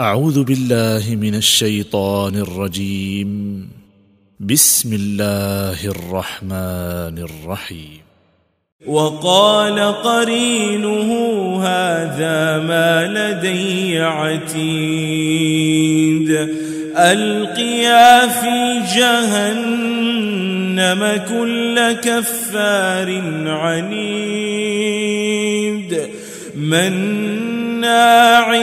أعوذ بالله من الشيطان الرجيم. بسم الله الرحمن الرحيم. وقال قرينه هذا ما لدي عتيد. ألقيا في جهنم كل كفار عنيد. مناع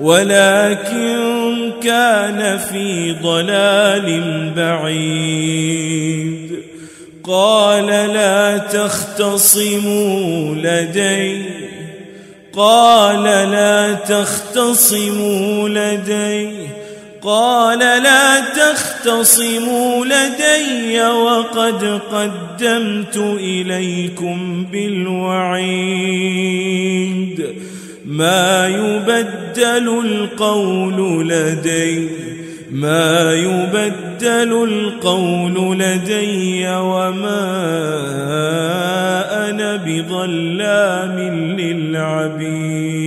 ولكن كان في ضلال بعيد. قال لا تختصموا لدي. قال لا تختصموا لدي. قال لا تختصموا لدي وقد قدمت إليكم بالوعيد. ما يبدل القول لدي ما يبدل القول لدي وما أنا بظلام للعبيد.